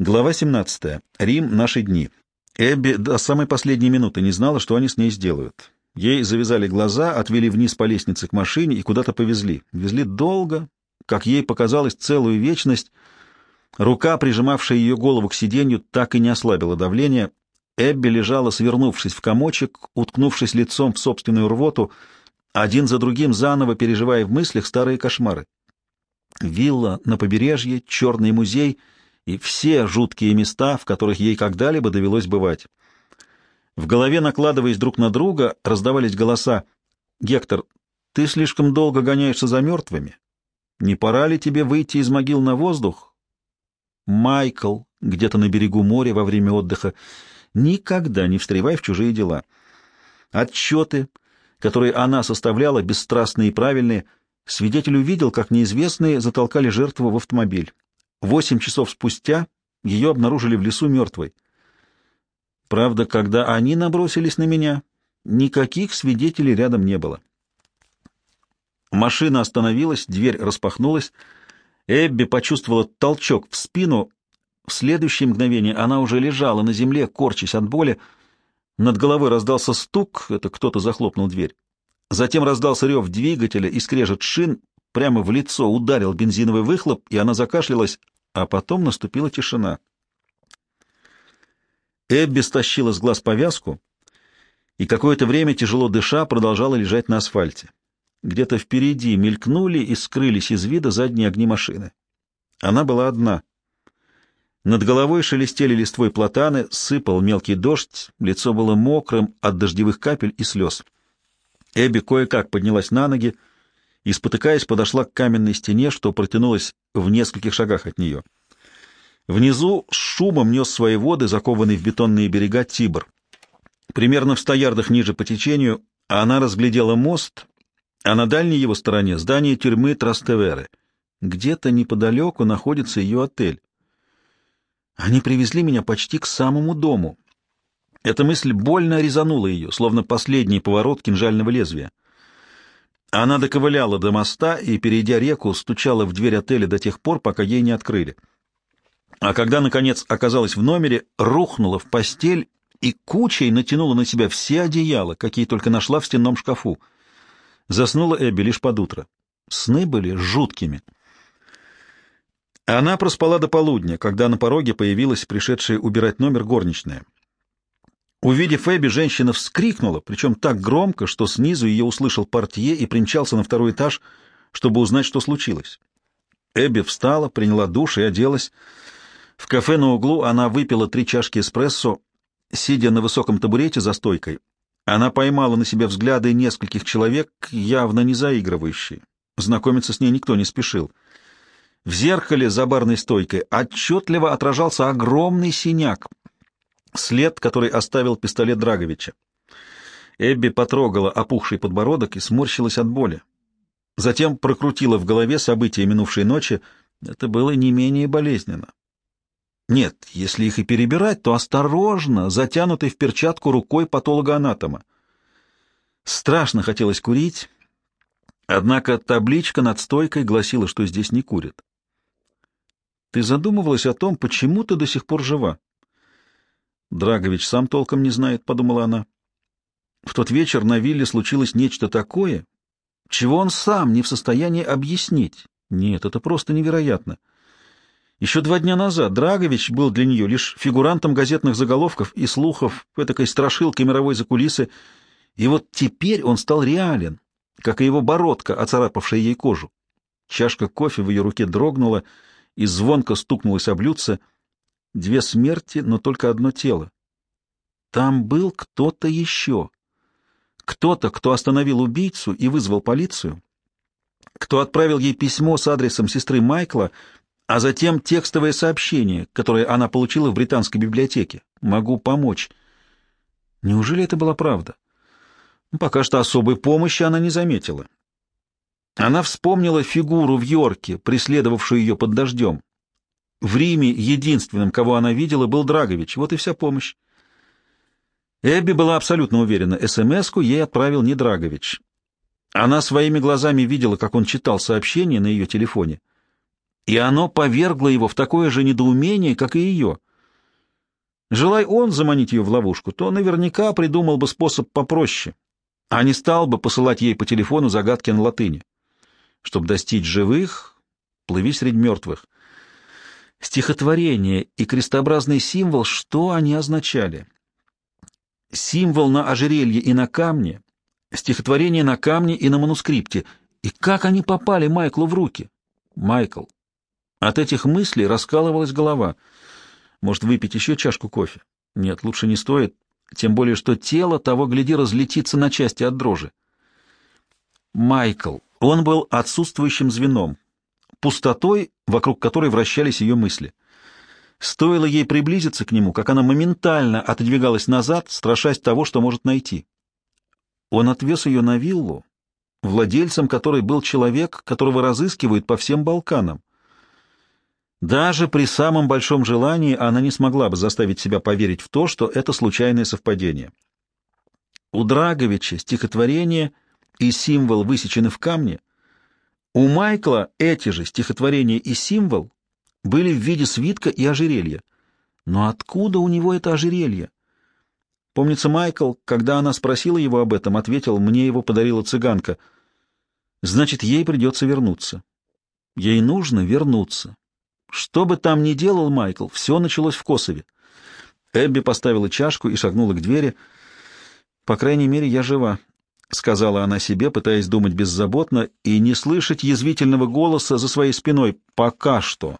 Глава 17. Рим. Наши дни. Эбби до самой последней минуты не знала, что они с ней сделают. Ей завязали глаза, отвели вниз по лестнице к машине и куда-то повезли. Везли долго, как ей показалось, целую вечность. Рука, прижимавшая ее голову к сиденью, так и не ослабила давление. Эбби лежала, свернувшись в комочек, уткнувшись лицом в собственную рвоту, один за другим заново переживая в мыслях старые кошмары. Вилла на побережье, черный музей и все жуткие места, в которых ей когда-либо довелось бывать. В голове, накладываясь друг на друга, раздавались голоса. «Гектор, ты слишком долго гоняешься за мертвыми. Не пора ли тебе выйти из могил на воздух?» Майкл, где-то на берегу моря во время отдыха, никогда не встревай в чужие дела. Отчеты, которые она составляла, бесстрастные и правильные, свидетель увидел, как неизвестные затолкали жертву в автомобиль. Восемь часов спустя ее обнаружили в лесу мертвой. Правда, когда они набросились на меня, никаких свидетелей рядом не было. Машина остановилась, дверь распахнулась. Эбби почувствовала толчок в спину. В следующее мгновение она уже лежала на земле, корчась от боли. Над головой раздался стук, это кто-то захлопнул дверь. Затем раздался рев двигателя и скрежет шин, прямо в лицо ударил бензиновый выхлоп, и она закашлялась, а потом наступила тишина. Эбби стащила с глаз повязку и какое-то время, тяжело дыша, продолжала лежать на асфальте. Где-то впереди мелькнули и скрылись из вида задние огни машины. Она была одна. Над головой шелестели листвой платаны, сыпал мелкий дождь, лицо было мокрым от дождевых капель и слез. Эбби кое-как поднялась на ноги и, спотыкаясь, подошла к каменной стене, что протянулась в нескольких шагах от нее. Внизу с шумом нес свои воды, закованный в бетонные берега Тибр. Примерно в ста ярдах ниже по течению она разглядела мост, а на дальней его стороне здание тюрьмы Трастеверы. Где-то неподалеку находится ее отель. Они привезли меня почти к самому дому. Эта мысль больно резанула ее, словно последний поворот кинжального лезвия. Она доковыляла до моста и, перейдя реку, стучала в дверь отеля до тех пор, пока ей не открыли а когда, наконец, оказалась в номере, рухнула в постель и кучей натянула на себя все одеяла, какие только нашла в стенном шкафу. Заснула Эбби лишь под утро. Сны были жуткими. Она проспала до полудня, когда на пороге появилась пришедшая убирать номер горничная. Увидев Эбби, женщина вскрикнула, причем так громко, что снизу ее услышал портье и примчался на второй этаж, чтобы узнать, что случилось. Эбби встала, приняла душ и оделась. В кафе на углу она выпила три чашки эспрессо, сидя на высоком табурете за стойкой. Она поймала на себе взгляды нескольких человек, явно не заигрывающие. Знакомиться с ней никто не спешил. В зеркале за барной стойкой отчетливо отражался огромный синяк, след, который оставил пистолет Драговича. Эбби потрогала опухший подбородок и сморщилась от боли. Затем прокрутила в голове события минувшей ночи. Это было не менее болезненно. Нет, если их и перебирать, то осторожно, затянутой в перчатку рукой патолога-анатома. Страшно хотелось курить, однако табличка над стойкой гласила, что здесь не курят. Ты задумывалась о том, почему ты до сих пор жива? Драгович сам толком не знает, — подумала она. В тот вечер на вилле случилось нечто такое, чего он сам не в состоянии объяснить. Нет, это просто невероятно. — еще два дня назад Драгович был для нее лишь фигурантом газетных заголовков и слухов, этакой страшилкой мировой закулисы, и вот теперь он стал реален, как и его бородка, оцарапавшая ей кожу. Чашка кофе в ее руке дрогнула и звонко стукнулась об блюдце. Две смерти, но только одно тело. Там был кто-то еще. Кто-то, кто остановил убийцу и вызвал полицию. Кто отправил ей письмо с адресом сестры Майкла — а затем текстовое сообщение, которое она получила в британской библиотеке. «Могу помочь». Неужели это была правда? Ну, пока что особой помощи она не заметила. Она вспомнила фигуру в Йорке, преследовавшую ее под дождем. В Риме единственным, кого она видела, был Драгович. Вот и вся помощь. Эбби была абсолютно уверена, СМС-ку ей отправил не Драгович. Она своими глазами видела, как он читал сообщение на ее телефоне. и оно повергло его в такое же недоумение, как и ее. Желай он заманить ее в ловушку, то наверняка придумал бы способ попроще, а не стал бы посылать ей по телефону загадки на латыни. Чтобы достичь живых, плыви среди мертвых. Стихотворение и крестообразный символ, что они означали? Символ на ожерелье и на камне, стихотворение на камне и на манускрипте. И как они попали Майклу в руки? Майкл. От этих мыслей раскалывалась голова. Может, выпить еще чашку кофе? Нет, лучше не стоит, тем более, что тело того, гляди, разлетится на части от дрожи. Майкл. Он был отсутствующим звеном, пустотой, вокруг которой вращались ее мысли. Стоило ей приблизиться к нему, как она моментально отодвигалась назад, страшась того, что может найти. Он отвез ее на виллу, владельцем которой был человек, которого разыскивают по всем Балканам. Даже при самом большом желании она не смогла бы заставить себя поверить в то, что это случайное совпадение. У Драговича стихотворение и символ высечены в камне. У Майкла эти же стихотворение и символ были в виде свитка и ожерелья. Но откуда у него это ожерелье? Помнится, Майкл, когда она спросила его об этом, ответил, мне его подарила цыганка. Значит, ей придется вернуться. Ей нужно вернуться. Что бы там ни делал Майкл, все началось в Косове. Эбби поставила чашку и шагнула к двери. «По крайней мере, я жива», — сказала она себе, пытаясь думать беззаботно и не слышать язвительного голоса за своей спиной. «Пока что».